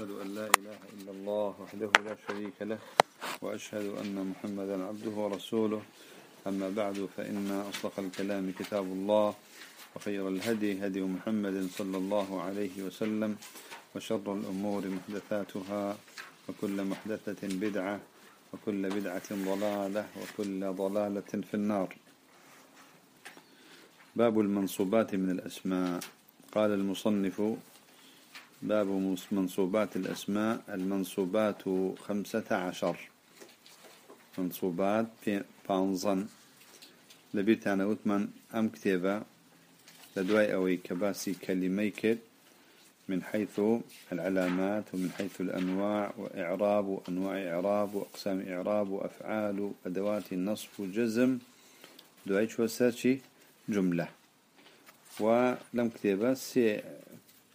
وأشهد أن لا إله إلا الله وحده لا شريك له وأشهد أن محمدا عبده ورسوله. أما بعد فإن أصدق الكلام كتاب الله وخير الهدي هدي محمد صلى الله عليه وسلم وشر الأمور محدثاتها وكل محدثة بدعة وكل بدعة ضلالة وكل ضلالة في النار. باب المنصوبات من الأسماء. قال المصنف باب منصوبات الأسماء المنصوبات خمسة عشر. منصوبات بانزن لبيت أنا أتمن أم كتابة لدواي أوي كباسي كلميكت من حيث العلامات ومن حيث الأنواع وإعراب وأنواع إعراب وأقسام إعراب وأفعال وأدوات النصب وجزم دواي شو جملة. ولم كتابة سي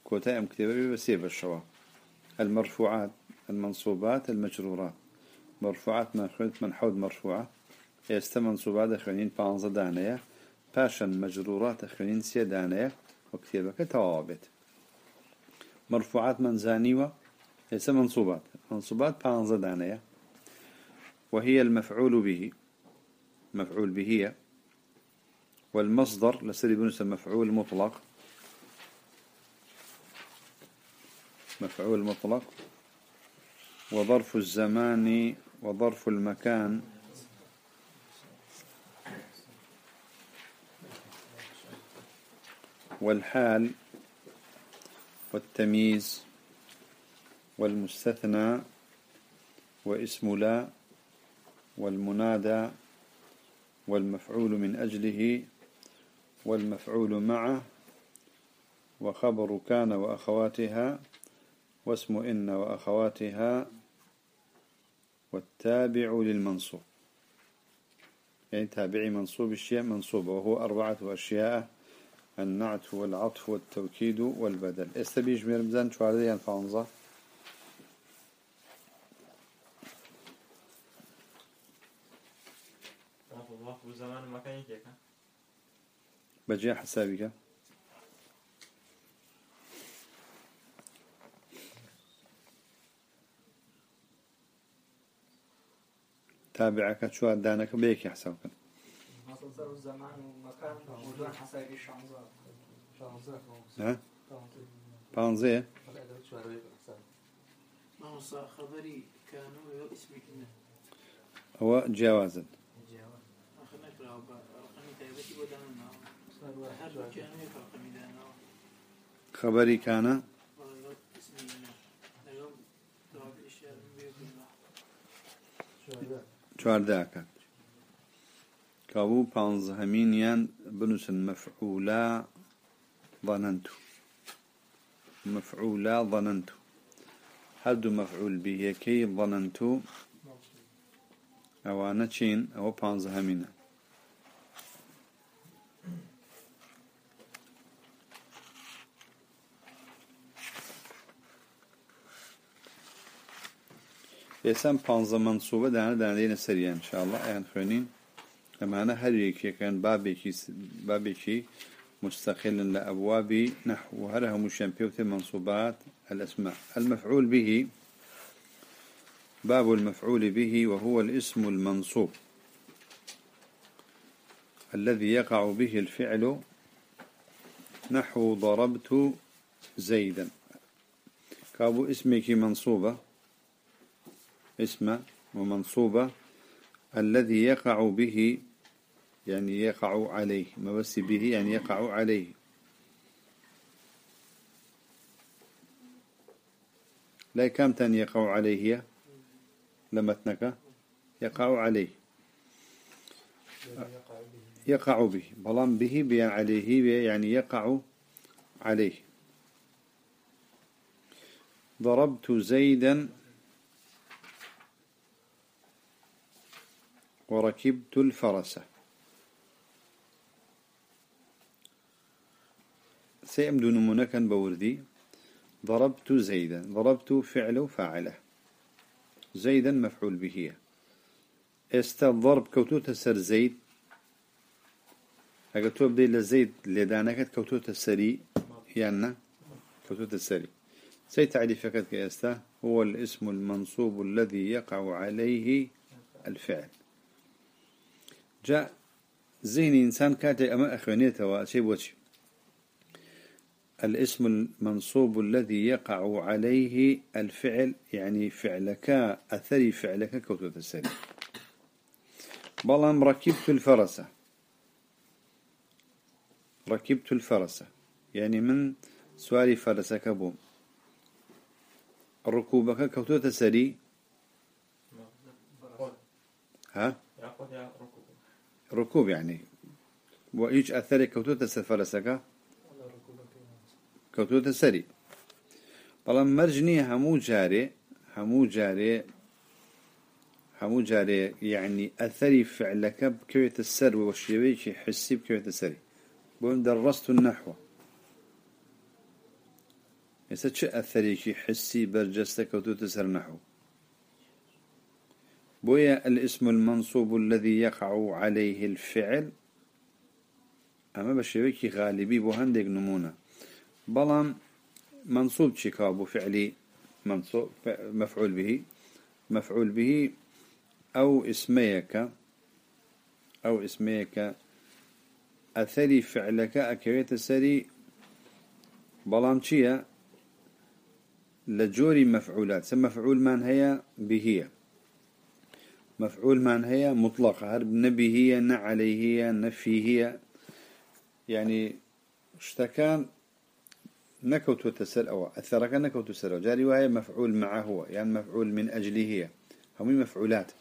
كوتا أم كتابة بسيب الشوا المرفوعات المنصوبات المجرورات. مرفوعات من خلت من حود مرفوعة. يست منصوبات أخوانين بانزا دانية. باشا مجرورات أخوانين سي دانية. وكتابة كتوابت مرفوعات من زانيوة. يست منصوبات. منصوبات بانزا دانية. وهي المفعول به. مفعول به والمصدر لسري بنس مفعول مطلق. مفعول مطلق وظرف الزمان وظرف المكان. والحال والتمييز والمستثنى واسم لا والمنادى والمفعول من أجله والمفعول معه وخبر كان وأخواتها واسم إن وأخواتها والتابع للمنصوب. يعني تابعي منصوب الشيء منصوب وهو أربعة أشياء النعت والعطف والتوكيد والبدل. استبيج مرمزان شو على ذي فانظر بجي حسابك تابعك شو دانك بيك يحسبك مصدر الزمان والمكان موضوع حسابي شانزا. ها؟ بانزي ما هو خبري كانوا اسمي كنا. هو جوازا أخذنا كلام رقمي تايبتي بدنا هل كانوا يفرقني دانا خبري كان اسمي چوارداکە. کابوو پانزهەمینیان بنووسن مەفعولا ظننت. مفعولا ظننت. هەردوو مەفعول بهیەکەی ظننت. ئەوانە چین؟ ئەوە پانزهەمینە ئێسام پانزە منسوبە دانا دانێنە سەریان انشاءله ئەیان خوێنین ئەمانە هەر یەکێکەکەن بابێکی بابێکی مستقل لأبواب نحو وهرها مشان منصوبات الأسماء المفعول به باب المفعول به وهو الاسم المنصوب. الذي يقع به الفعل نحو ضربت زيدا. كابو اسمك منصوبة. اسم ومنصوبة الذي يقع به يعني يقع عليه ما بس به يعني يقع عليه. لا كم تن يقع عليه لمتنك يقع عليه. يقع به بلان به بيان عليه يعني يقع عليه. ضربت زيدا وركبت الفرس. سيمدو نمونكا بوردي. ضربت زيدا. ضربت فعل فاعله زيدا مفعول به. إستا ضرب كوتو تسر زيد. اگر تو بدي لزيد لدانكت كوتو تسري يعني كوتو تسري سي تعريفك كيستا هو الاسم المنصوب الذي يقع عليه الفعل. جاء ذهن إنسان كاتي أما أخوانيته وأشي بوشي الاسم المنصوب الذي يقع عليه الفعل يعني فعلك أثري فعلك كوتو السري بلام ركبت الفرسة ركبت الفرسة يعني من سواري فرسة كبو ركوبك كوتو السري ها؟ ركوب يعني. وإيش أثري؟ كوتو الفرسة كوتوت سري بەڵام مرجني همو جاري همو جاري همو جاري يعني أثري فعلك بكوية السر والشيويش حسي بكوية السري. بون درست النحو. يسا چه أثري شي حسي برجست كوتوت سر نحو؟ بويا الاسم المنصوب الذي يقع عليه الفعل. أما بشيويكي غالبي بو هندق نمونة. بلام منصوب شكاب فعلي؟ منصوب مفعول به. مفعول به أو اسميك. أو اسميك. أثري فعلك أكويت سري بلام شيا لجوري مفعولات. سم مفعول من هي به مفعول من هي مطلقة. هرب نبي هي عليه نفي هي. يعني اشتكان نكوت تسر أو أثرك نكوت تسر جاري وهي مفعول معه هو يعني مفعول من أجله هي. هم مفعولات.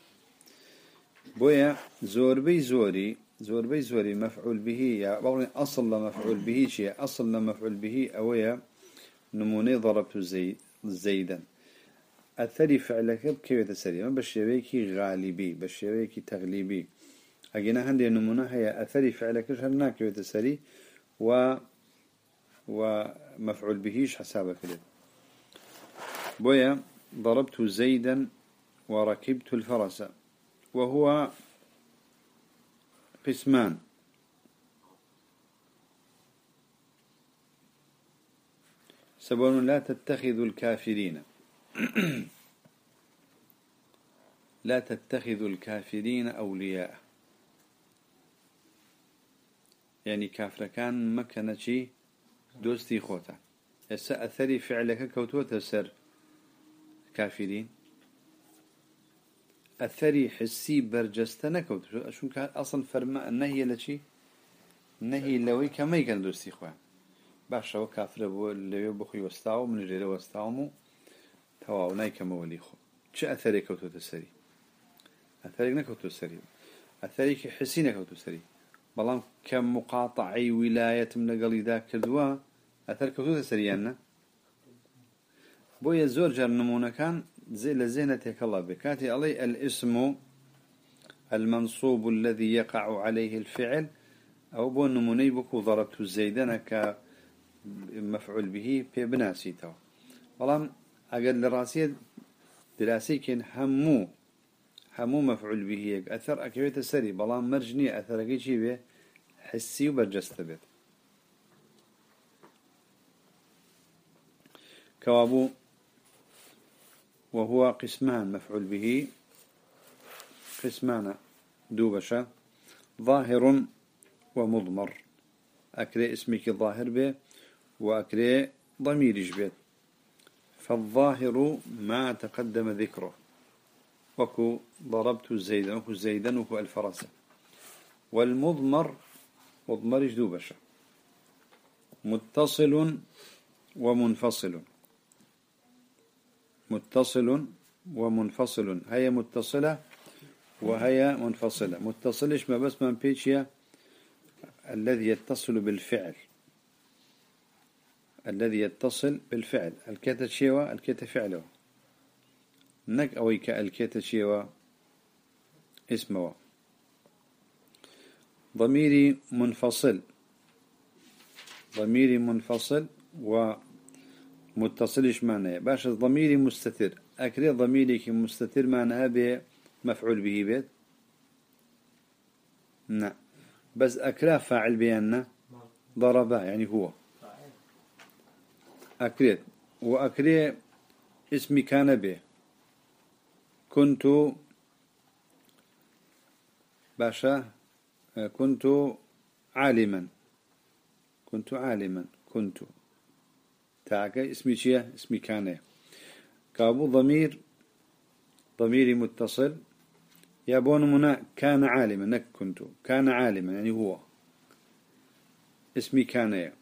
بويا زوربي زوري زوربي زوري مفعول به. يا بقول أصل مفعول به شيء أصل مفعول به. أويا نموني ضربت زي زيدا. أثري فعلك بكيف تسري؟ ما بشيويكي غالبي بشيويكي تغليبي. أجينا هندي نمونة هي أثري فعلك هل كيف تسري؟ و ومفعول بهيش حسابك كده بويا ضربت زيدا وركبت الفرس. وهو قسمان. سبب لا تتخذوا الكافرين. لا تتخذوا الكافرين أولياء. يعني كافر كان مكنة دوستي خوتا. هسا أثري فعلك كوتوتا سر كافرين. أثري حسي برجستنا كوتو شو كان أصلا فرما النهي لشي نهي لوي كما يكن دوستي خوان باشا وكافر بو اللي بخي وستاو من جيل وستاومو تواو ناي كما ولي خو. شو أثري كوتوتا سري أثري نكوتو سري أثري حسي نكوتو سري بەڵام کە مقاطعی ویلایەتم لەگەڵیدا کردووە ئەتەر کەوتوتە سەریانە بۆیە زۆر جار نمونونەکان زي لزينة بێ کاتی ئەڵێ الاسم المنصوب الذي يقع عليه الفعل. أو بو نموني بكو ضربت الزيدان كمفعول به في بناسيته بەڵام لە ڕاستیە دراسیکن هەموو همو مفعول به أثر أكيد سري بلان مرجني أثر أكيد شيء به حسي وبرجست بيت. كوابو وهو قسمان مفعول به. قسمان دوبشة. ظاهر ومضمر. أكري اسمك ظاهر به وأكري ضمير جبت فالظاهر ما تقدم ذكره. وكو ضربت زيدا وكو زيدا وكو الفرس والمضمر مضمر جدوبشة متصل ومنفصل. متصل ومنفصل. هي متصلة وهي منفصلة. متصلش ما بس من بيتشيا الذي يتصل بالفعل. الذي يتصل بالفعل. الكتا شيوا الكتا فعله نك أوي كالكيتا شيوا اسمه ضميري منفصل. ضميري منفصل ومتصلش معناه. باش ضميري مستتر. أكري ضميري كي مستتر معناها بمفعول به بيت؟ نعم. بس أكرا فاعل بيانا ضربا يعني هو. أكريت وأكري اسمي كان به كنت باشا كنت عالما. كنت عالما. كنت. تاعك اسمي شيء اسمي كان. كابو ضمير ضميري متصل. يابون منا كان عالما نك كنت. كان عالما يعني هو. اسمي كان.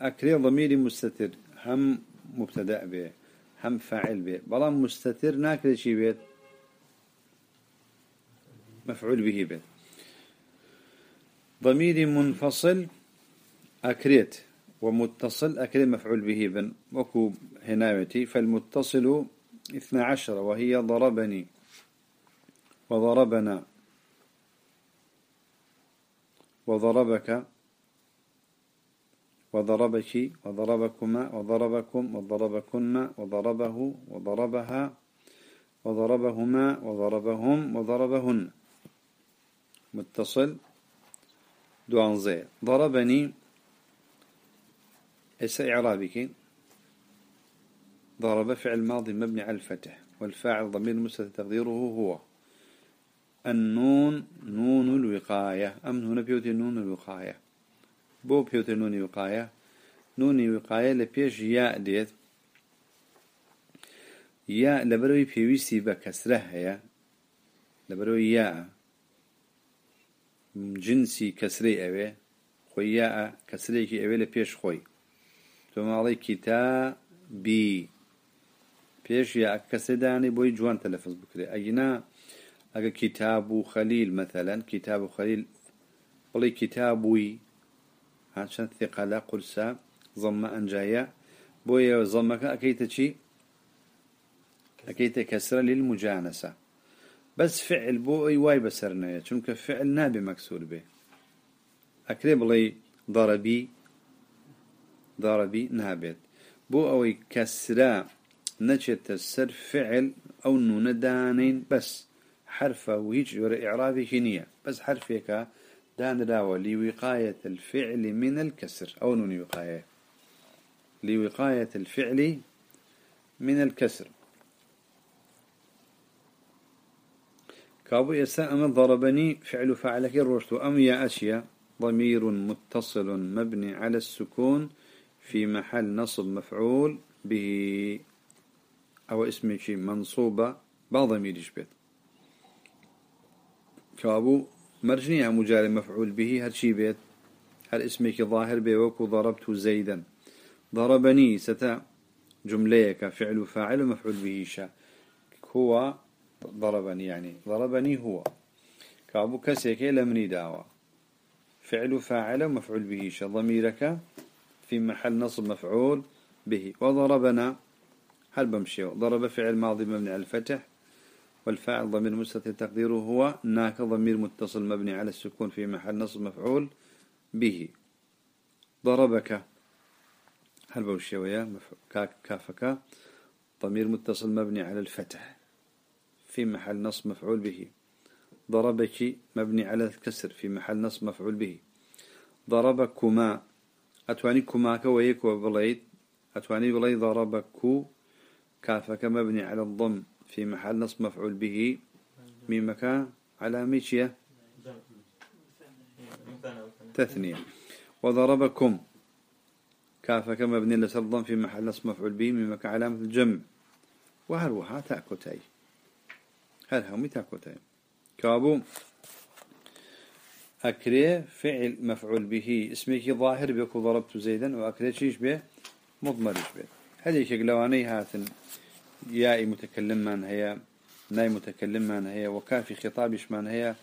أكري ضميري مستتر. هم مبتدأ به هم فاعل به. بلا مستتر ناكل شي بيت مفعول به بيت ضميري منفصل أكريت ومتصل أكريت مفعول به بن. وكو هنايتي فالمتصل اثنى عشر وهي ضربني. وضربنا. وضربك وضربك وضربكما وضربكم وضربكن وضربه وضربها وضربهما وضربهم وضربهن. متصل؟ دوانزي ضربني. إيش إعرابك. ضرب فعل ماضي مبني على الفتح والفاعل ضمير مستتر تقديره هو. النون نون الوقاية. أم هنا بيوتي نون الوقاية. بۆ پێوتە نونی وقایە. نونی وقایە لە پێش یا دێت. یا لەبەرەوەی پێویستی بە کەسرە هەیە. لەبەرەوەی یا جنسی کەسرەی ئەوێ خۆی یا کەسرێکی ئەوێ لە پێش خۆی. تۆ ماڵی کیتا بی. پێش یا کەسەدانی بۆی جوان تەلەفز بکرێ. ئەگینا ئەگە کتاب و خەلیل مەتەلەن کتاب و خەلیل بڵی کتابووی عشان ثقة قرصة ضم أنجايا بويا ضمك أكيد شي؟ أكيد كسر للمجانسة. بس فعل بو أي واي بسرنا چونك فعل نابي مكسور به أكري لي ضربي ضربي نابت بو أوي كسرا نجت السر فعل أو نون دانين بس حرفة وهيج إعرابي هنية بس حرفك دان راوى لوقاية الفعل من الكسر. أو نون وقاية. لوقاية الفعل من الكسر. كابو يسا أما ضربني فعل فعلك الرشد. أم يا أشياء ضمير متصل مبني على السكون في محل نصب مفعول به. أو اسم شيء منصوبة. بعض ضمير يشبه. كابو مرجني مجال مفعول به هل شي بيت. هل اسمك ظاهر بيوك ضربت زيدا. ضربني ستا جمليك فعل فاعل مفعول به شا. هو ضربني يعني. ضربني هو. كابو كسيك لمني دعوة فعل فاعل مفعول به شا. ضميرك في محل نصب مفعول به. وضربنا. هل بمشي ضرب فعل ماضي مبني على الفتح. والفاعل ضمير مستتر تقديره هو ناك ضمير متصل مبني على السكون في محل نصب مفعول به. ضربك. هل بمشي ويا؟ كافك. ضمير متصل مبني على الفتح في محل نصب مفعول به. ضربك مبني على الكسر في محل نصب مفعول به. ضربكما. أتواني كماك ويك وبليد. أتواني بليد ضربكو. كافك مبني على الضم. في محل نصب مفعول به ميمك على ميشية تثنية. وضربكم كافك مبني لسر الضم في محل نصب مفعول به ميمك علامة الجمع. وهروها تاكوتاي هل همي تاكوتاي كابو. أكري فعل مفعول به. اسمك ظاهر بك ضربت زيدا وأكري شيش به مضمرش به هذه شكلواني هاتن؟ ياء متكلم من هي ناي متكلم من هي وكافي خطابش من هي.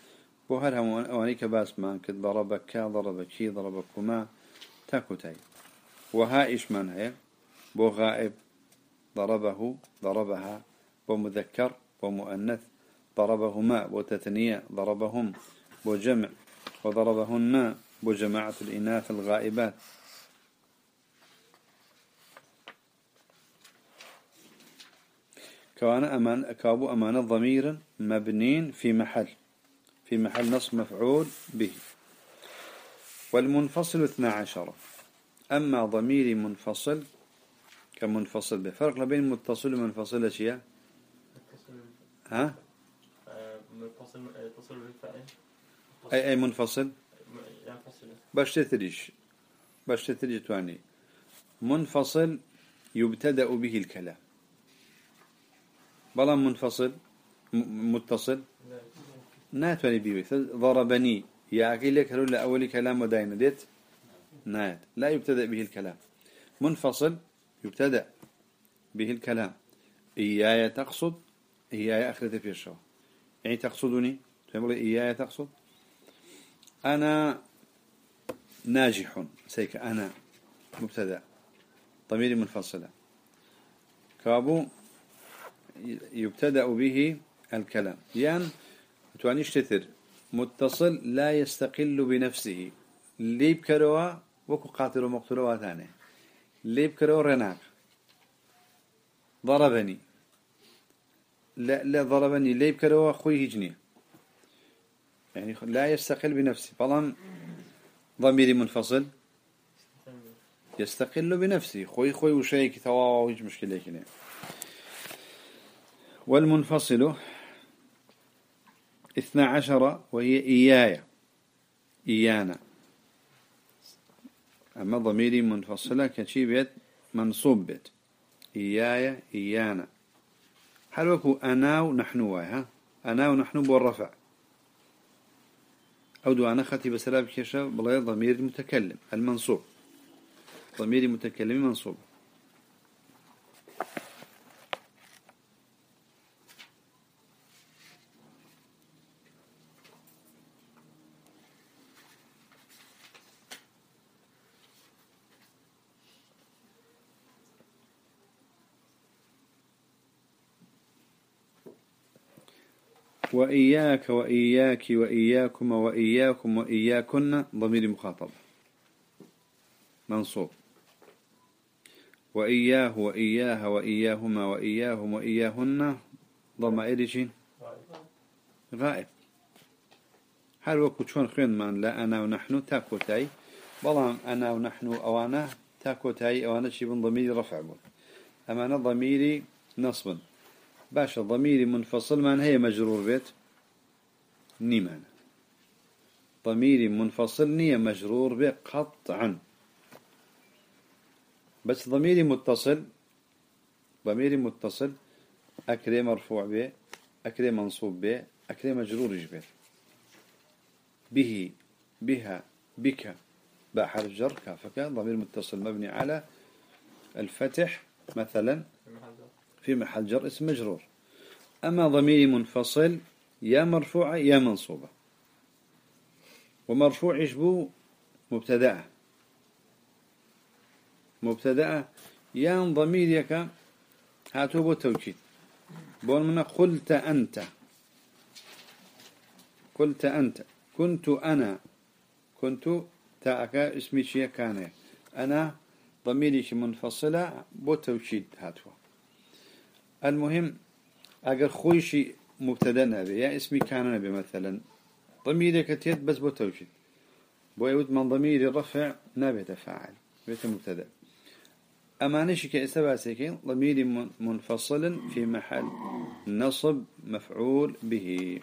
وهر هم أوانيك باس ما كد ضربك ضربك ضربكما تاكوتاي وهائش من هي؟ بو غائب ضربه ضربها. ومذكر ومؤنث ضربهما. وتثنية ضربهم. وجمع وضربهن. بجماعة الإناث الغائبات. كان أمان أكابو أمان ضميرا مبنين في محل في محل نصب مفعول به. والمنفصل اثنا عشر. أما ضمير منفصل كمنفصل به فرق بين متصل ومنفصل أشياء ها؟ منفصل يتصل بالفاعل. أي أي منفصل؟ باش تتريش باش تتريج تواني. منفصل يبتدأ به الكلام. بلا منفصل متصل. ناتواني بيوي. ضربني. يا أكي لك هلو أول كلام وداين ديت. نات لا يبتدأ به الكلام. منفصل يبتدأ به الكلام. إياي تقصد؟ إياي أخرت في الشو يعني تقصدني؟ تقول إياي تقصد؟ أنا ناجح. سيك أنا مبتدأ. ضمير منفصلة كابو يبتدأ به الكلام. يعني توانيش تثر متصل لا يستقل بنفسه. ليب كروا وكو قاتل ومقتل ثاني ليب كروا رناك ضربني. لا لا ضربني. ليب كروا خوي هجني. يعني لا يستقل بنفسه. فلان ضميري منفصل. يستقل بنفسه. خوي خوي وشيك تواوا ويج مشكلة كده والمنفصل اثنا عشر وهي إياي. إيانا. أما ضميري منفصلة كشي بيت منصوب بيت. إياي إيانا. حلوكو أنا ونحن ها؟ أنا ونحن بالرفع أو دو أنا خطي بسلاب كيشا بلا ضمير المتكلم المنصوب. ضمير متكلم منصوب. وإياك وإياك وإياكم وإياكم وإياكن. ضمير مخاطب. منصوب. وإياه وإياها وإياهما وإياهم وإياهن. ضمائر جين. غائب. هل وكو شون خيون من؟ لا أنا ونحن تاكو تاي. بلام أنا ونحن أوانا تاكو تاي. أوانا شي من ضميري رفع أما أنا ضميري نصب. باشا ضميري منفصل من هي مجرور بيت. نيمان. ضميري منفصل نية مجرور به قطعا. بس ضميري متصل ضميري متصل أكري مرفوع به أكري منصوب به أكري مجرور جبه به بها بك باء حرف جر كافك ضمير متصل مبني على الفتح مثلا في محل جر اسم مجرور. أما ضمير منفصل يا مرفوعة يا منصوبة. ومرفوع يشبو مبتدأ مبتدأ يا ضميرك هاتوا بو توكيد بون من قلت أنت. قلت أنت. كنت أنا. كنت تاءك اسمي شيء كان. أنا ضميري منفصلة بو هاتوا المهم أجر خويشي مبتدا نبي يا اسمي كان نبي مثلا ضميري كتيت بس بتوجد بويود من ضميري رفع نبي تفاعل بيت مبتدا. أما نشي كإسباب سيكين ضميري منفصل في محل نصب مفعول به.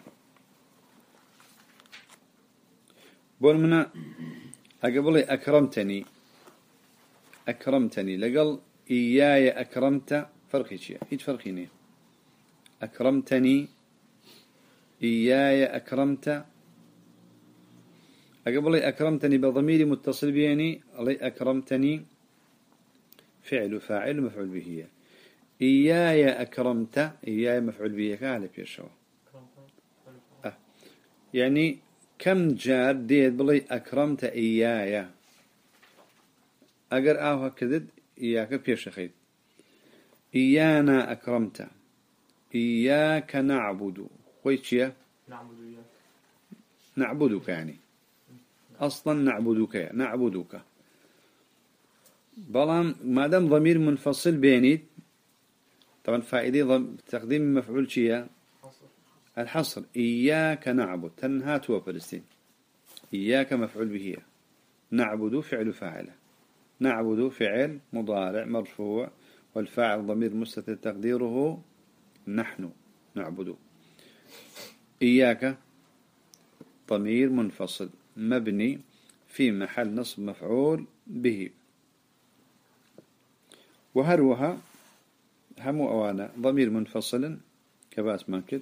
بول منا أقبلي أكرمتني أكرمتني لقل إياي أكرمت فرقي شيء. هيج فرقي نيه أكرمتني. إياي أكرمت. أقبل أكرمتني بضميري متصل بيني الله أكرمتني. فعل فاعل مفعول به إياي أكرمت. إياي مفعول به كالب يشوا أه. يعني كم جار ديت بلي أكرمت إياي. أجر آه كذد إياك بيش خيد إيانا أكرمت. إياك نعبد. خويتشيا نعبد إياك. نعبدك يعني. أصلا نعبدك نعبدك. بلان ما دام ضمير منفصل بيني طبعا فائدة ضم... تقديم مفعول شيا؟ الحصر. إياك نعبد. تنهات وفلسطين إياك مفعول به نعبد فعل فاعله نعبد فعل مضارع مرفوع. والفاعل ضمير مستتر تقديره نحن نعبد. إياك ضمير منفصل مبني في محل نصب مفعول به. وهروها هم أوانا ضمير منفصل كباس ماكد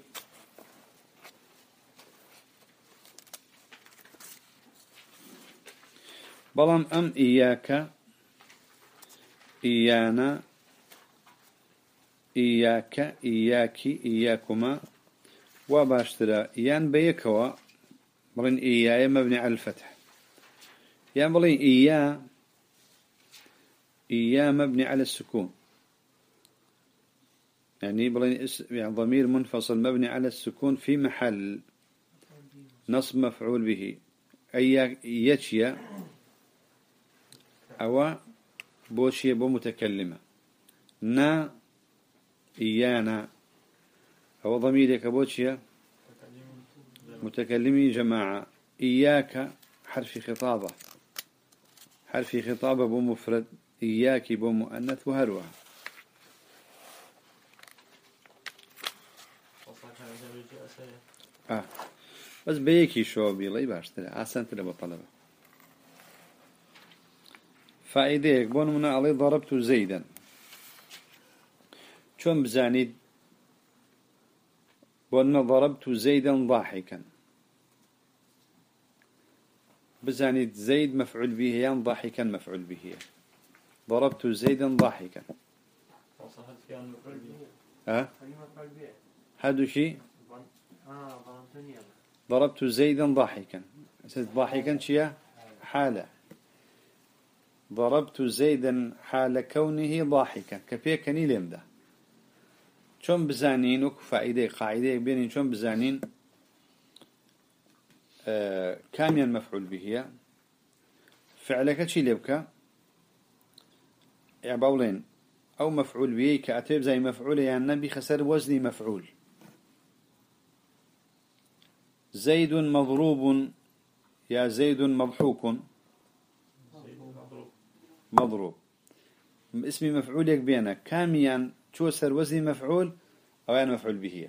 بلام أم إياك إيانا إياك إياك إياكما. وباشترا يان بيكوا. بلين إياي مبني على الفتح. يان بلين إيا إيا مبني على السكون. يعني بلين يعني ضمير منفصل مبني على السكون في محل نصب مفعول به. أي يتشيا أو بوشي بو متكلمة. نا إيانا. أو ضميرك بوشيا متكلمي جماعة. إياك حرف خطابة. حرف خطابة بو مفرد إياك بو مؤنث وهروها آه. بس بيكي شو بيلي باشتري عسان تلي بطلبه فائدەیەک بۆ منە ئەڵێ ضربت زەیدەن چۆن بزانید بۆ ضربت زيدا ضاحكا. بزانيد زيد مفعول به يان ضاحكا مفعول به ضربت زيدا ضاحكا. ها؟ هذا شيء؟ ضربت زيدا ضاحكا. ضاحكا شيء؟ حالة. ضربت زيدا حال كونه ضاحكا. كبيكني لمده چون بزانين وك فائده قاعدة بين چون بزانين آه كاميا مفعول به فعلك شي لبكا عبولين أو مفعول به كاتب زي مفعول يعني النبي خسر وزني مفعول. زيد مضروب يا زيد مضحوك مضروب اسمي مفعول يك بينا كاميان شو سر وزني مفعول أو يعني مفعول به.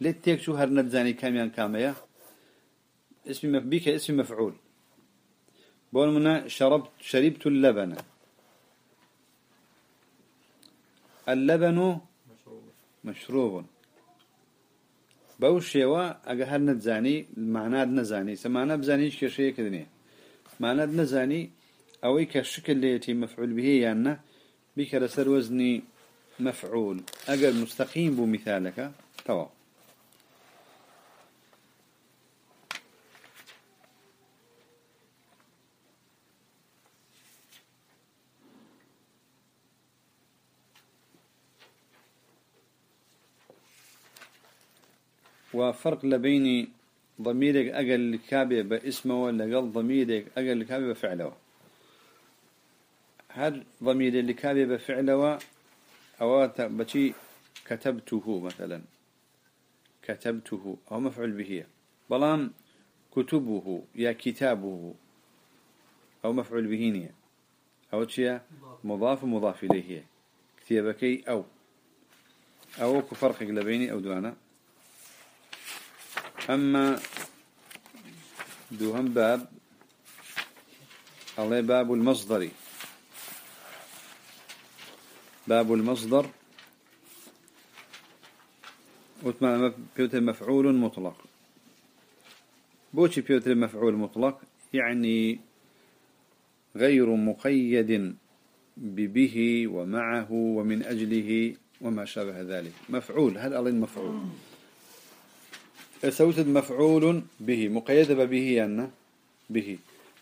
لتيك شو هر نبزاني كاميان كامية. اسمي بك اسمي مفعول. بقول منا شربت شربت اللبن. اللبن مشروب. بوشيوا أجا هل نتزاني معناه نزاني. سمعنا بزانيش كشيء كذني معناه نزاني أو إيك الشكل التي مفعول به يعني بك سر وزني مفعول. أجل مستقيم بمثالك. توا. وفرق لبين ضميرك أقل كابي باسمه ولا قل ضميرك أقل كابي بفعله. هل ضمير اللي كان بفعله أو بشي كتبته مثلا؟ كتبته أو مفعول به بلام كتبه يا كتابه أو مفعول به نية أو شيء مضاف مضاف إليه كتابكي أو أو كفرق لبيني أو دوانا أما دوهم باب الله باب المصدري باب المصدر. وتما بيوتر مفعول مطلق. بوشي بيوتر مفعول مطلق يعني غير مقيد ببه ومعه ومن أجله وما شابه ذلك. مفعول هل ألين مفعول؟ سوتد مفعول به مقيد به يعني به.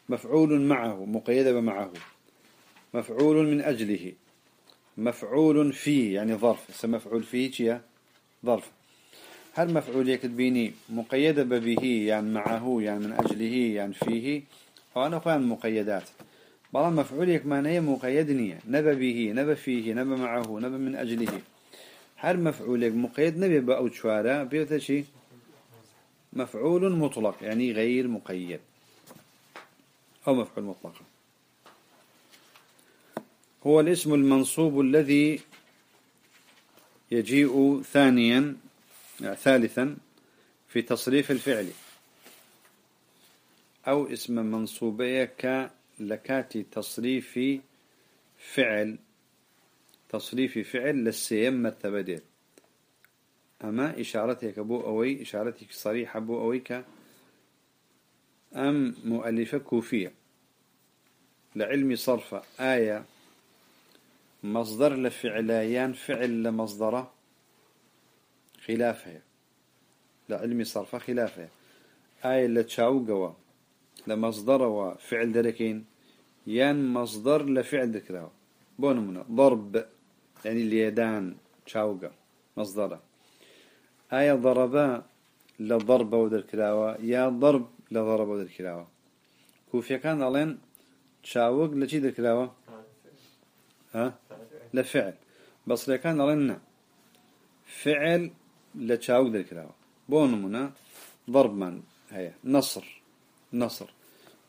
مفعول معه مقيد معه مفعول من أجله. مفعول فيه يعني ظرف مفعول فيه شيء ظرف. هل مفعول يكتبيني مقيدة به يعني معه يعني من أجله يعني فيه؟ فأنا أخوان مقيدات. بلا مفعول يك معناه مقيدني نبى به نبى فيه نبى معه نبى من أجله. هل مفعول مقيد نبى بأو شوارع بيوت شيء مفعول مطلق يعني غير مقيد. أو مفعول مطلق. هو الاسم المنصوب الذي يجيء ثانيا ثالثا في تصريف الفعل. أو اسم منصوبية كلكات تصريف فعل تصريف فعل للسيم مرتبة أما إشارتك أبو أوي إشارتك صريحة أبو أويك أم مؤلفة كوفية. لعلم صرف آية مصدر لفعليان فعل لمصدره خلافها لعلم صرف خلافها آية لتشاوقوا لمصدر وفعل دركين يان مصدر لفعل ذكره بونمنا ضرب يعني اليدان تشاوقا مصدره. آية ضربا لضرب ودركراوة يا ضرب لضرب ودركراوة كوفيا كان ألين تشاوق لشي ذكراوة ها؟ لفعل. بس كان ألين فعل لتشاوق ذكراوة بونمنا ضرب من هي. نصر. نصر.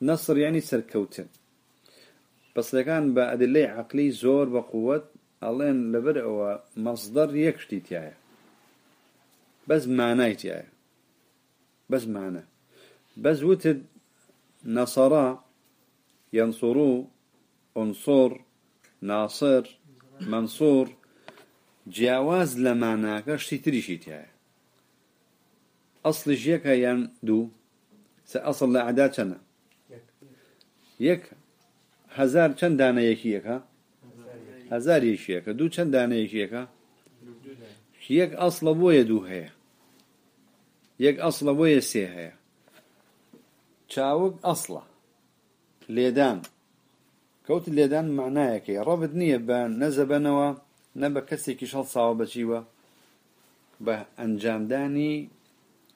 نصر يعني سركوتن بس كان بأدلة عقلي زور بقوة الله لبرئ مصدر يكشتي تيايا. بس معناه تيايا. بس معنى. بس وتد نصرا ينصروا انصر ناصر. منسوور جیاواز لە ماناکە شتی تریشی تایە. ئەسلی ژیەکە یان دوو؟ سە ئەسڵ لە عدا چەنە؟ یەک. هزار چەند دانەیەکیەکە هزار یەکیەکە دوو چەند دانەیەکیەکە یەک ئەسڵە بۆیە دوو هەیە. یەک ئەسڵە بۆیە سێ هەیە. چاوک ئەسڵە. لێدان. كوت الليدان معناه كي ربط نية بان نزبنوا نبا كسي كشال صعبة جيوة به أنجام داني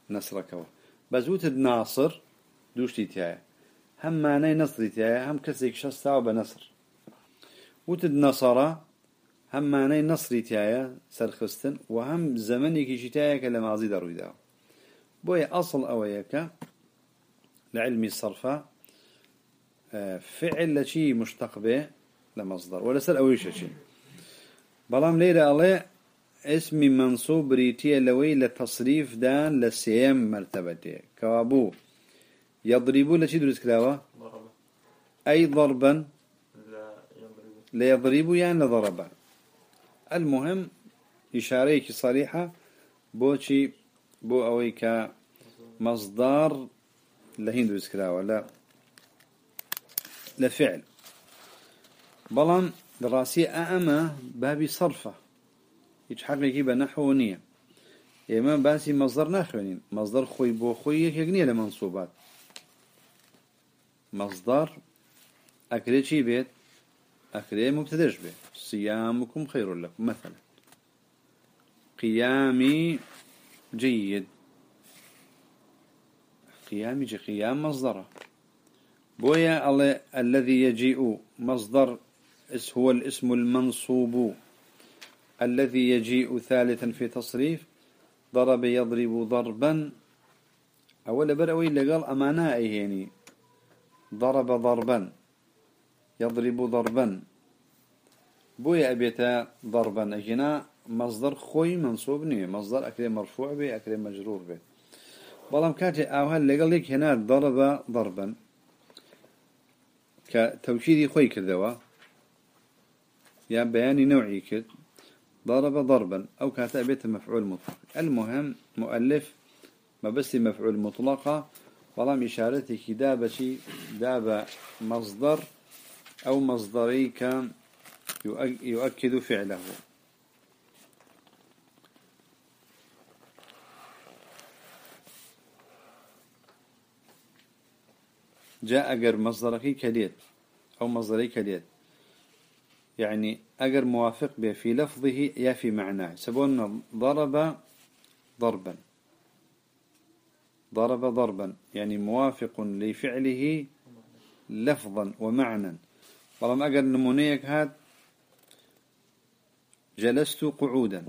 نصركوا. بزوت الناصر دوشتي تاعي هم معنى نصري تاعي هم كسيك شستا بنصر وتد نصرة هم معنى نصري تاعي سرخستن وهم زمني كيشي تاعي كلماضي دروي داو بوي أصل أويك لعلمي الصرفة فعل لشي مشتق به لمصدر ولا سر أويش شيء بلام ليلة الله اسمي منصوب ريتي لوي لتصريف دان لسيم مرتبته كوابو. يضربوا لشي درس كلاوة؟ أي ضربا؟ لا يضربوا يعني ضربا المهم إشاريك صريحة بوشي بو أويك مصدر لهين درس كلاوة. لا. لفعل بلان دراسي أأمة بابي صرفة. يتحقق بنحو نية إما باسي مصدر ناخوين مصدر خوي بو خوي يكنية لمنصوبات. مصدر أكري شي بيت أكري مبتدش بيت صيامكم خير لكم مثلا قيامي جيد قيامي جي قيام مصدره. بويا الله الذي يجيء مصدر هو الاسم المنصوب. الذي يجيء ثالثا في تصريف ضرب يضرب ضربا. أولا برأوي اللي قال أمانا أي يعني ضرب ضربا يضرب ضربا. بويا أبيتا ضربا أجنا مصدر خوي منصوب نية. مصدر أكري مرفوع به أكري مجرور به بلام كاتي أوها اللي قال لك هنا ضرب ضربا. كتوكيدي خوي كذوا يا بياني نوعي كد ضرب ضربا أو كانت أبيت مفعول مطلق. المهم مؤلف ما بس مفعول مطلقة ولم إشارتي كدابة شي دابة مصدر أو مصدري كان يؤك- يؤكد فعله. جاء أجر مصدرك كليت أو مصدري كليت يعني أجر موافق به في لفظه يا في معناه. سبون ضرب ضربا. ضرب ضربا. يعني موافق لفعله لفظا ومعنى طالما أجر نمونيك هاد جلست قعودا.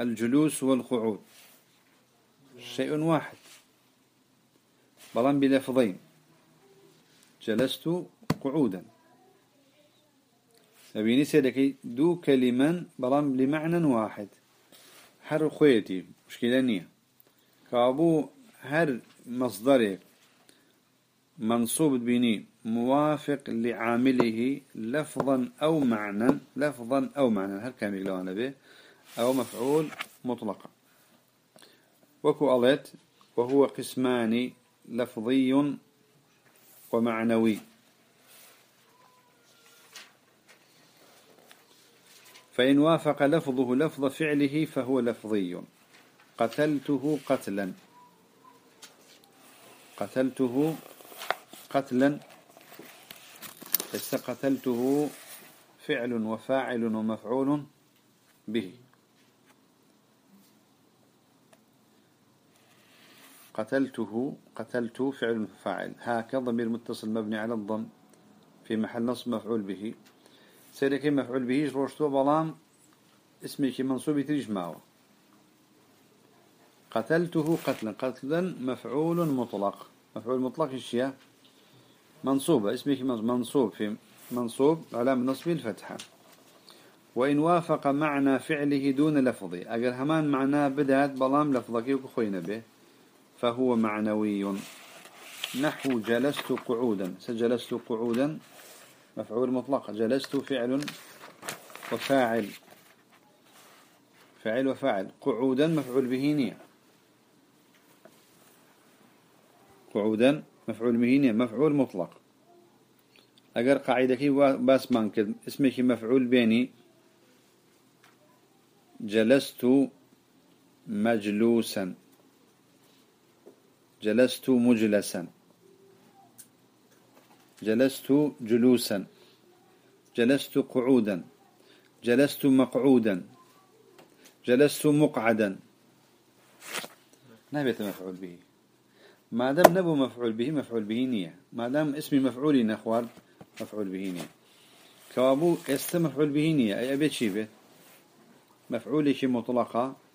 الجلوس والقعود. شيء واحد. بلان بلفظين جلست قعودا. أبيني سيدكي دو كلمة بلام لمعنى واحد. هر خويتي مشكلة نية. كابو هر مصدرك منصوب بني موافق لعامله لفظا أو معنى لفظا أو معنى هل كان يقولون به. أو مفعول مطلقا. وكو ألت وهو قسمان لفظي ومعنوي. فإن وافق لفظه لفظ فعله فهو لفظي. قتلته قتلا. قتلته قتلا. قتلته فعل وفاعل ومفعول به. قتلته قتلت فعل فاعل. هكذا ضمير متصل مبني على الضم في محل نصب مفعول به. سيرك مفعول به روشتو بلام اسمك منصوب تريج معه قتلته قتلا. قتلا مفعول مطلق. مفعول مطلق الشيء منصوبة. اسمك منصوب. في منصوب علامة نصبه الفتحة. وإن وافق معنى فعله دون لفظه. أجل همان معناه بدأت بلام لفظك وكخوين به. فهو معنوي. نحو جلست قعودا. سجلست قعودا. مفعول مطلق. جلست فعل وفاعل. فعل وفاعل. قعودا مفعول به نية. قعودا مفعول به نية. مفعول مطلق. أجر قاعدة باس مانكد اسمك مفعول بيني جلست مجلوسا. جلست مجلسا. جلست جلوسا. جلست قعودا. جلست مقعودا. جلست مقعدا. نبيت مفعول به. ما دام نبو مفعول به مفعول به نية. ما دام اسمي مفعولي نخوار مفعول به نية. كوابو است مفعول به نية. أي أبيت شي بيت مفعولي شي مطلقة.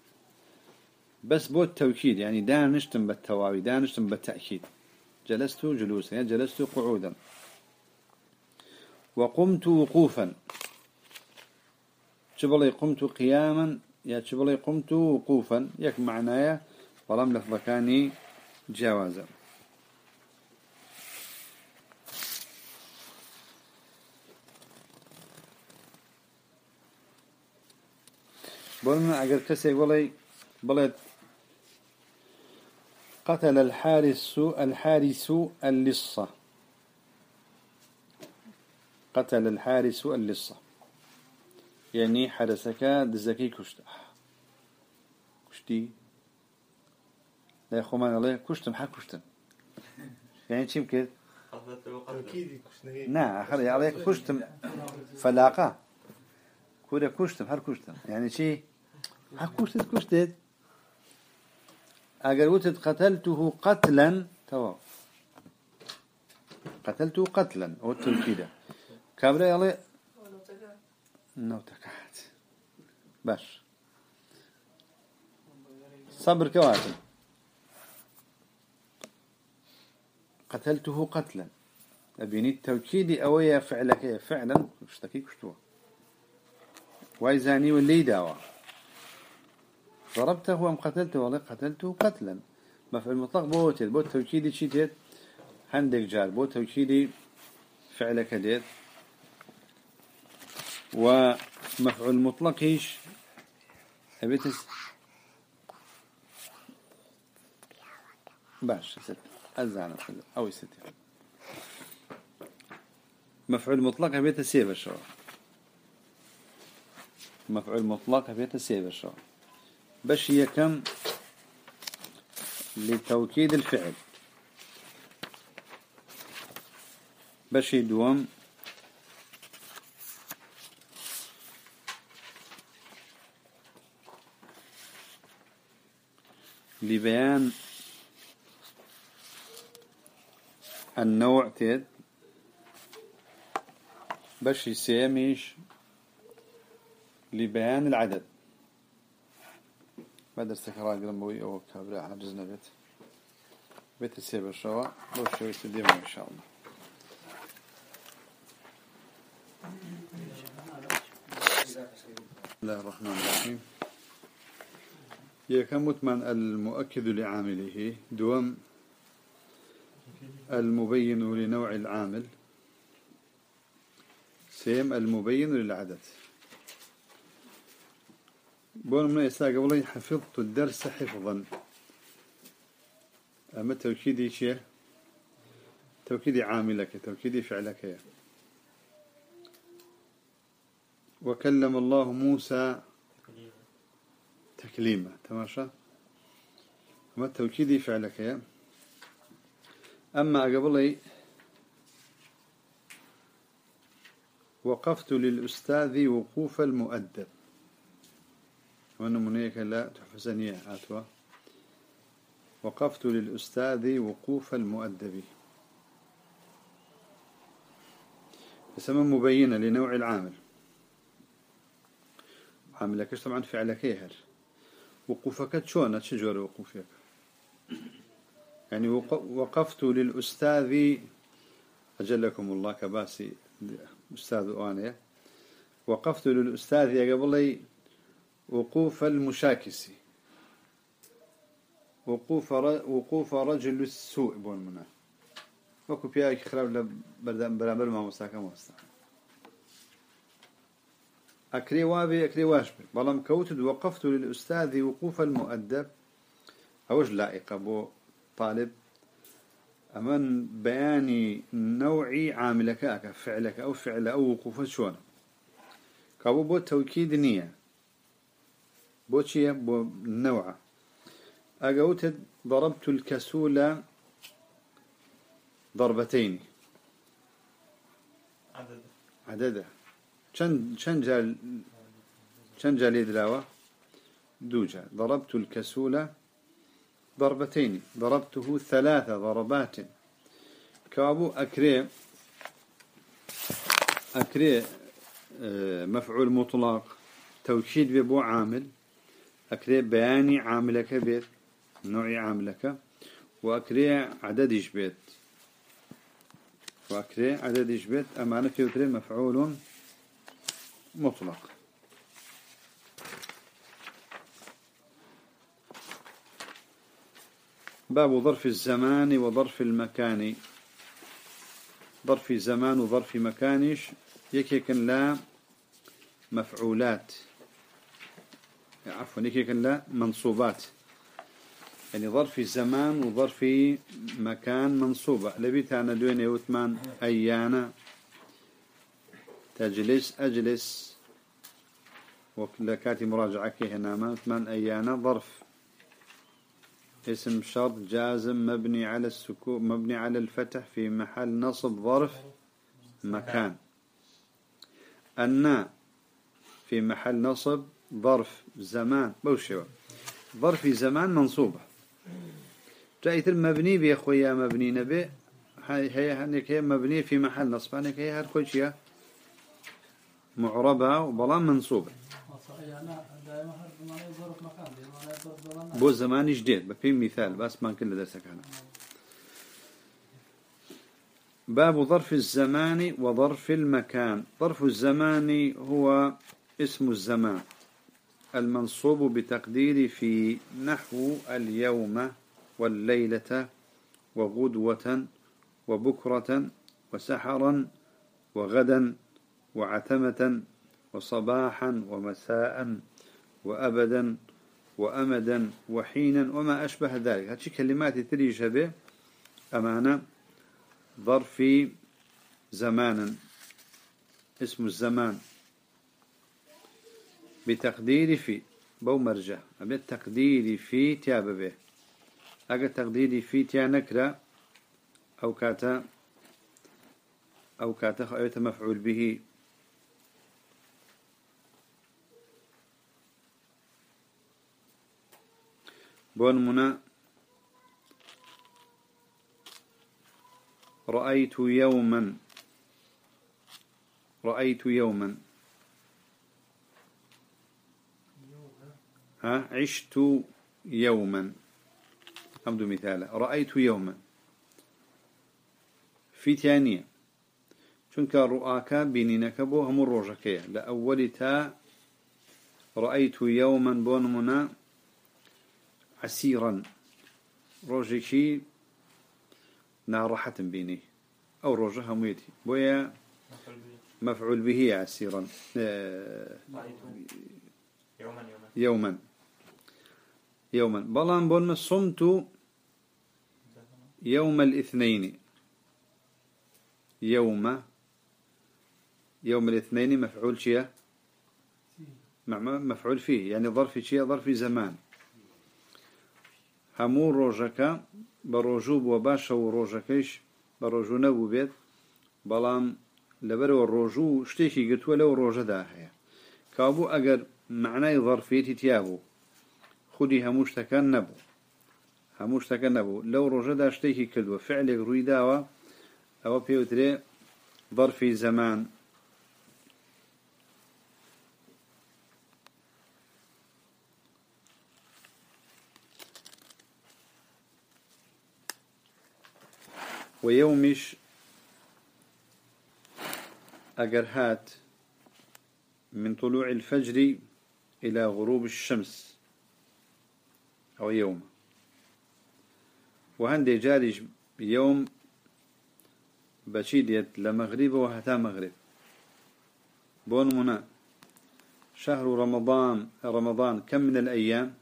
بس بو التوكيد يعني دانشتم بالتواوي دانشتم بالتأكيد جلست جلوسا جلست قعودا. وقمت وقوفا. شبلي قمت قياما يا شبلي قمت وقوفا؟ يك معنايا ولم لفظكاني جوازا بولنا اگر كسي بلي بلد قتل الحارس الحارس اللصة قتل الحارس اللصة يعني حرسك دزكي كشت كشتي. لا يا خمان الله كشتم حق كشتم. يعني شيء كده نعم خلي عليك كشتم. فلاقة. كورة كشتم هر كشتم؟ يعني شيء حق كشتت كشتت. أجر وتد قتلته قتلا توا. قتلته قتلا هو التوكيد كابرا يلا نو تكحت باش. صبر كواتم. قتلته قتلا. أبيني التوكيد أويا فعلك فعلا. اشتكي كشتوه وايزاني واللي ضربته أم قتلته؟ والله قتلته قتلا. مفعول مطلق بوتل بوت توكيدي شيتت عندك جار بوت توكيدي فعلك ديت. ومفعول مطلق هيش أبيتس باش ست. أزعنا أو ست. مفعول مطلق أبيت سيف الشو مفعول مطلق أبيت سيف الشو باش يكم لتوكيد الفعل. باش يدوم لبيان النوع تيد باش يسيميش لبيان العدد. بعد استكرار قلموي أو كابرا عجزنا بيت. بيت السيب الشوا لو شوي تديمه إن شاء الله. بسم الله الرحمن الرحيم. يكم متمن المؤكد لعامله. دوم المبين لنوع العامل. سيم المبين للعدد. بون من يسا قبل حفظت الدرس حفظا. أما توكيدي شيء؟ توكيدي عاملك توكيدي فعلك. يا وكلم الله موسى تكليما. تماشى؟ أما توكيدي فعلك. يا أما قبل وقفت للأستاذ وقوف المؤدب. وأنه منيك لا تحفزني آتوا وقفت للأستاذ وقوف المؤدب. اسم مبينة لنوع العامل. عاملك طبعا فعلك يهر. وقوفك شون تشجر وقوفك؟ يعني وقفت للأستاذ. أجلكم الله كباسي أستاذ أوانيا وقفت للأستاذ يا قبلي. وقوف المشاكسي وقوف وقوف رجل السوء بون منا وكو بيا خراب برابر ما مستاكا مستاك أكري وابي أكري واشبه بلام كوتد وقفت للأستاذ وقوف المؤدب. أوج لائقة بو طالب. أمن بياني نوعي عاملك أكا فعلك أو فعل أو وقوف شون. كابو بو توكيد نية. بو چيه بو نوع أقوت ضربت الكسول ضربتين. عدد عدده. شن شن جال شن جال يدلاوة دوجا ضربت الكسول ضربتين. ضربته ثلاث ضربات. كابو أكري أكري مفعول مطلق. توكيد ببو عامل. أكري بياني عاملك بيت نوعي عاملك وأكري عددش بيت. وأكري عددش بيت أمانة في مفعول مطلق. باب ظرف الزمان وظرف المكان. ظرف زمان وظرف مكانش يكيكن لا مفعولات. عفوا يكيكن لا منصوبات. يعني ظرف زمان وظرف مكان منصوبة. لبيت أنا دوين يوتمان أيانا. تجلس أجلس. وكاتي مراجعة كي هنا ما أيانا ظرف. اسم شرط جازم مبني على السكون مبني على الفتح في محل نصب ظرف مكان. النا في محل نصب ظرف زمان بوشوا ظرف زمان منصوبة جايت المبني بيخويا مبني نبي هي هي مبني في محل نصب هنيك هي هالكوشيا معربة وبلان منصوبة بو زمان جديد بفي مثال بس ما كل درسك أنا باب ظرف الزمان وظرف المكان. ظرف الزمان هو اسم الزمان. المنصوب بتقدير في نحو اليوم والليلة وغدوة وبكرة وسحرا وغدا وعتمة وصباحا ومساء وأبدا وأمدا وحينا وما أشبه ذلك. هذه كلمات تريش به أمانة ظرف زمانا اسم الزمان. بتقدير في بو مرجع. بالتقدير في تياب به أجا تقديري في تيا نكرة أو كاتا أو كاتا خيوت مفعول به. بون منا رأيت يوما. رأيت يوما. ها عشت يوما. أبدو مثالا. رأيت يوما. في ثانية. چونك رؤاك بينينك بو هم الروجكية لأول تا رأيت يوما بونمنا عسيرا روجيكي نارحة بيني أو روجها ميتي بويا مفعول به عسيرا يوما يوما. يوما. يوما. بلان بون صمت يوم الاثنين. يوم. يوم الاثنين مفعول شيء؟ مفعول فيه. يعني ظرف شيء ظرف زمان. همو روجك بروجوب وباشا وروجكش بروجو نبو بيت. بلام لبرو الروجو شتيكي قلت ولو روجة داهية كابو أجر معناي ظرفيتي تيابو خودي هموش تكن نبو هموش تكن نبو لو روجة دا شتيكي كدو فعلك روي داوا أو بيوتري ظرفي زمان ويومش أجرهات من طلوع الفجر إلى غروب الشمس. أو يوم. وهندي جارج يوم بشيديت لمغرب وهتا مغرب بون منا. شهر رمضان رمضان كم من الأيام؟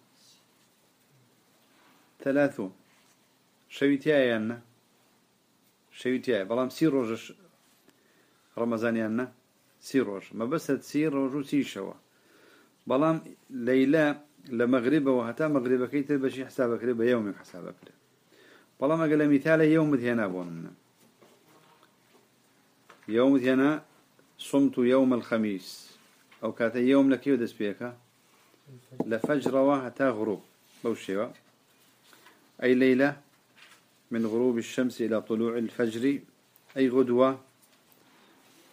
ثلاثون شويتي أيانا شويتي بلام سير روج رمضانيانا سير روج. ما بس تسير روج سي شوا. بلام ليلى لمغرب وهتا مغرب كي بشي حسابك ربا يوم حسابك بلام قال مثال يوم ذهنا بون. يوم ذهنا صمت يوم الخميس. أو كانت يوم لك يودس بيك لفجر وهتا غروب. بوشيوا أي ليلة من غروب الشمس إلى طلوع الفجر. أي غدوة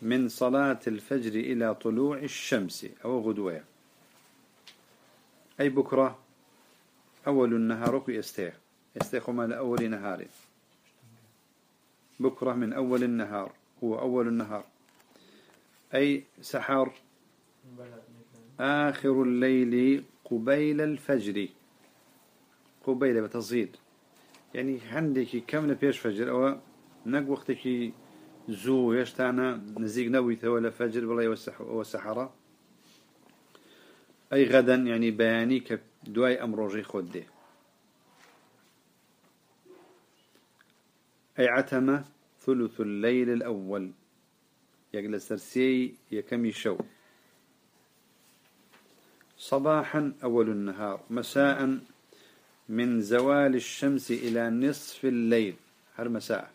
من صلاة الفجر إلى طلوع الشمس. أو غدوة. أي بكرة؟ أول النهار يستيخ يستيخ ما لأول نهار. بكرة من أول النهار. هو أول النهار. أي سحر؟ آخر الليل قبيل الفجر. قبيل بتصيد يعني عندك كم لبيش فجر؟ أو نق وقتك زو يشتعنا نزيق نوي ولا فجر ولا والسحرة أي غدا يعني بياني كدواي أمروجي خده. أي عتمة ثلث الليل الأول. يقل سرسي يكمي شو. صباحا أول النهار مساء من زوال الشمس إلى نصف الليل. هر مساء.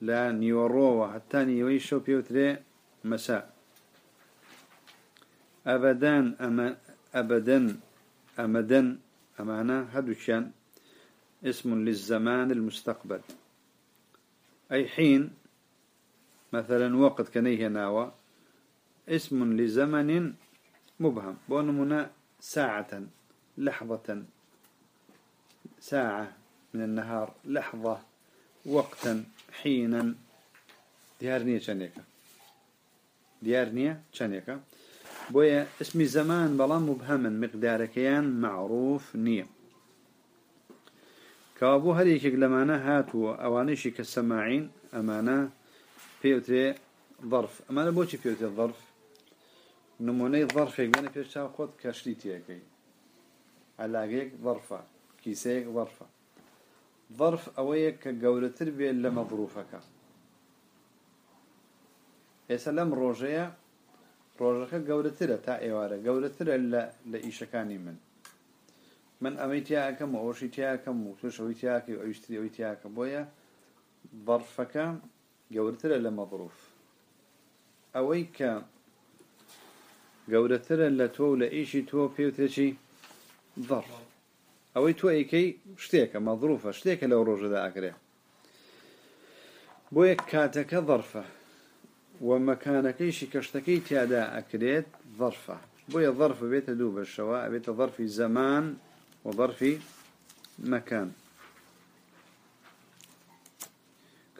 لا نيورو حتى نيويشو بيوتري مساء. أبدا أما أبدا أمدا أمانا هدوشان اسم للزمان المستقبل. أي حين مثلا وقت كنيه ناوى اسم لزمن مبهم بونمنا ساعة لحظة ساعة من النهار لحظة وقتا حينا. ديارنية شنيكا ديارنية شنيكا بۆیە اسمی زەمان بەڵام وبهەمن مقدارەکەیان معروف نییە. کەوا بۆ هەرێکێک لەمانە هاتووە ئەوانەیشی کە سەماعین ئەمانە پێوتێ ظرف. ئەمانە بۆچی پێوتێ ظرف؟ نمونەی ظرفێک بێنە پێش چاو خۆت کەشتی تیەکەی. علاگەیەک ظرفە کیسەیەک ظرفە. ظرف ئەوەیە کە گەورەتر بێت لە مەظروفەکە. ئێستا لەم ڕۆژەیە قولة ترى تا إيوارة قولة ترى لا لإيشكاني من. من أميتياكم وأوشيتياكم وتوشويتياك وأيشتريويتياك بويا ظرفك قولة ترى لما ظروف أويك قولة ترى لتو لإيشي تو بيوترشي ظرف. أو تو أيكي شتيك مظروفة شتيك لو روج ذا أكره بويك كاتك ظرفة ومكانك شكشتكي تيادا أكريت ظرفة. بويا ظرف بيت دوب الشواء بيت ظرف زمان وظرف مكان.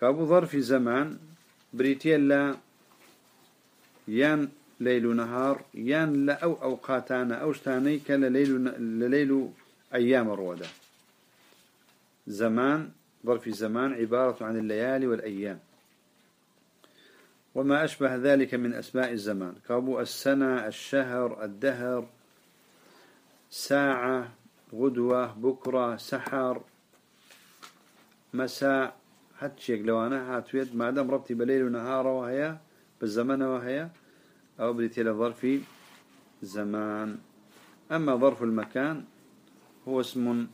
كابو ظرف زمان بريتيلا يان ليل ونهار يان لا أو أوقاتانا أو شتاني كان ليل لليل أيام الرودا زمان ظرف الزمان عبارة عن الليالي والأيام. وما أشبه ذلك من أسماء الزمان. كابو السنة الشهر الدهر ساعة غدوة بكرة سحر مساء. حتى شيء لو أنا هاتويد ما دام ربطي بليل ونهار وهي بالزمن وهي أو بديت إلى ظرف زمان. أما ظرف المكان هو اسم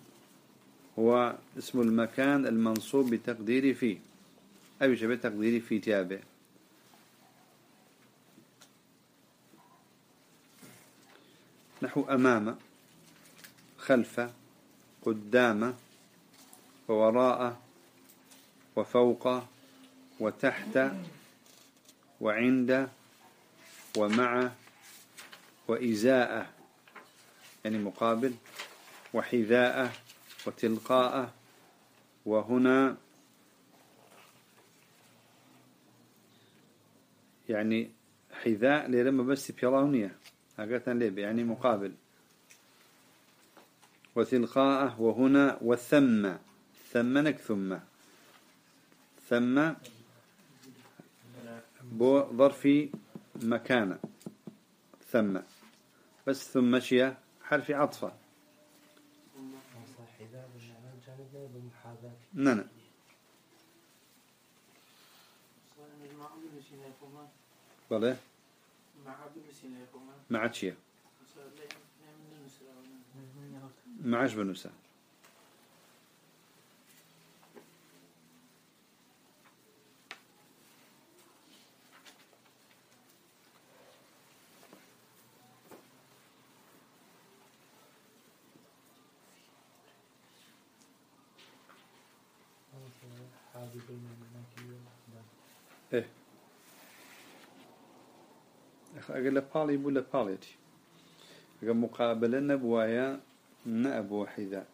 هو اسم المكان المنصوب بتقديري فيه. أي شبه تقديري في تابع. نحو أمام خلف قدام ووراء وفوق وتحت وعند ومع وإزاء يعني مقابل وحذاء وتلقاء وهنا يعني حذاء لرمى بس بيرانية أقلتنا ليه يعني مقابل. وتلقاء وهنا وثم. ثمنك ثم. ثم بو ظرفي مكان. ثم. بس ثم شيء حرف عطفة. نعم. بله مع تشيا معش بنوسا إيه. أقل بالي بولا باليتي أقل مقابلة نبوايا نأبو حذاء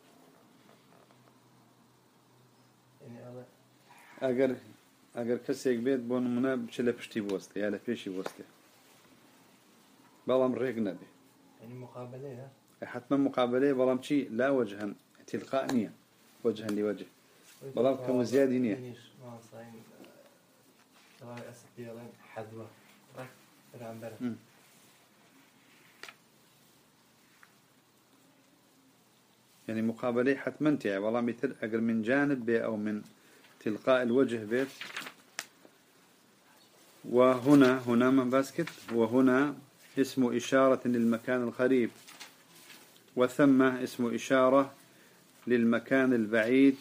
اگر اگر کەسێک بێت بۆ نمونە بچ لە پشتی بۆستە یا لە پێشی بۆستێ بەڵام ڕێک نەبێ. حتما مقابلەیە؟ بەڵام چی؟ لا وجهن تلقاء نییە. وجهن لوجه بەڵام کەم زیادی نییە. يعني مقابلة حتما تيا والله مثل أقل من جانب بي أو من تلقاء الوجه بيت وهنا هنا من باسكت وهنا اسم إشارة للمكان القريب. وثم اسم إشارة للمكان البعيد.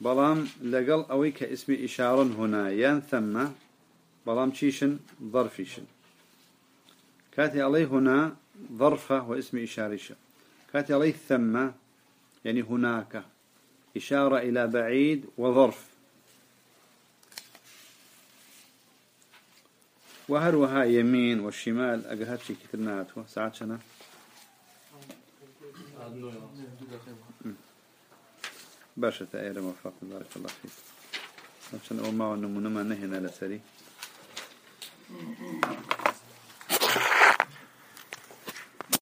بلام لقل أويك اسم إشارة هنا. يان ثم بلام تشيشن ظرفيشن كاتي عليه هنا ظرفة واسم إشارة كاتي عليه ثم يعني هناك إشارة إلى بعيد وظرف وهروها يمين والشمال أقهد شي كترناته ساعات شنا باشا تأير موفق. بارك الله فيك عشان أول ما ونمو نما نهنا لسري Amen.